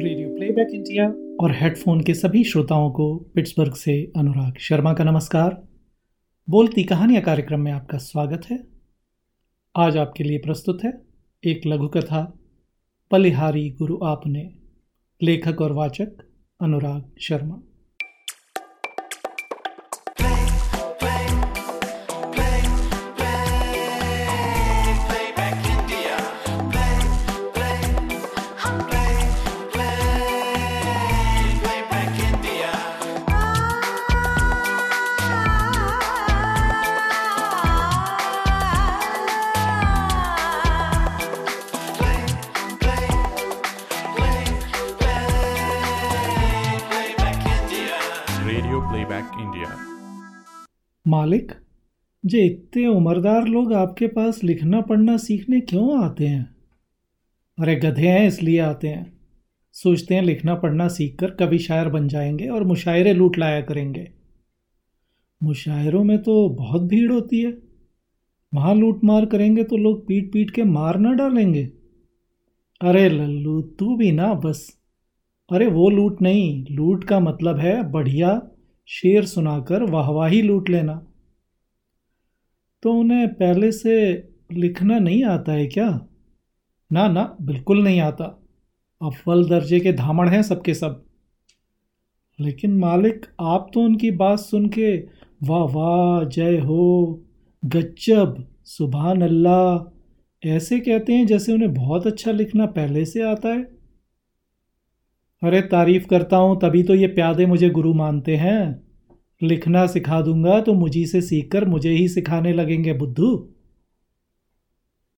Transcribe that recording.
Radio playback India और headphone के सभी श्रोताओं को पिट्सबर्ग से अनुराग शर्मा का नमस्कार। बोलती कहानियाँ कार्यक्रम में आपका स्वागत है। आज आपके लिए प्रस्तुत है एक लघु कथा पलिहारी गुरु आपने, लेखक और वाचक अनुराग शर्मा। इंडिया। मालिक, जे इतने उम्रदार लोग आपके पास लिखना, पढ़ना, सीखने क्यों आते हैं? अरे गधे हैं, इसलिए आते हैं। सोचते हैं लिखना, पढ़ना, सीखकर कभी शायर बन जाएँगे और मुशायरे लूट लाया करेंगे। मुशायरों में तो बहुत भीड़ होती है। वहाँ लूट मार करेंगे तो लोग पीट पीट के मार ना डालेंगे। अरे लल्लू, तू भी ना बस। अरे वो लूट नहीं, लूट का मतलब है बढ़िया शेर सुनाकर वाहवाही लूट लेना। तो उन्हें पहले से लिखना नहीं आता है क्या? ना ना, बिल्कुल नहीं आता। अव्वल दर्जे के धामड़ हैं सबके सब। लेकिन मालिक, आप तो उनकी बात सुन के वाह वाह जय हो गच्चब सुबहान अल्लाह, ऐसे कहते हैं जैसे उन्हें बहुत अच्छा लिखना पहले से आता है। अरे तारीफ़ करता हूँ, तभी तो ये प्यादे मुझे गुरु मानते हैं। लिखना सिखा दूँगा तो मुझी से सीखकर मुझे ही सिखाने लगेंगे, बुद्धू।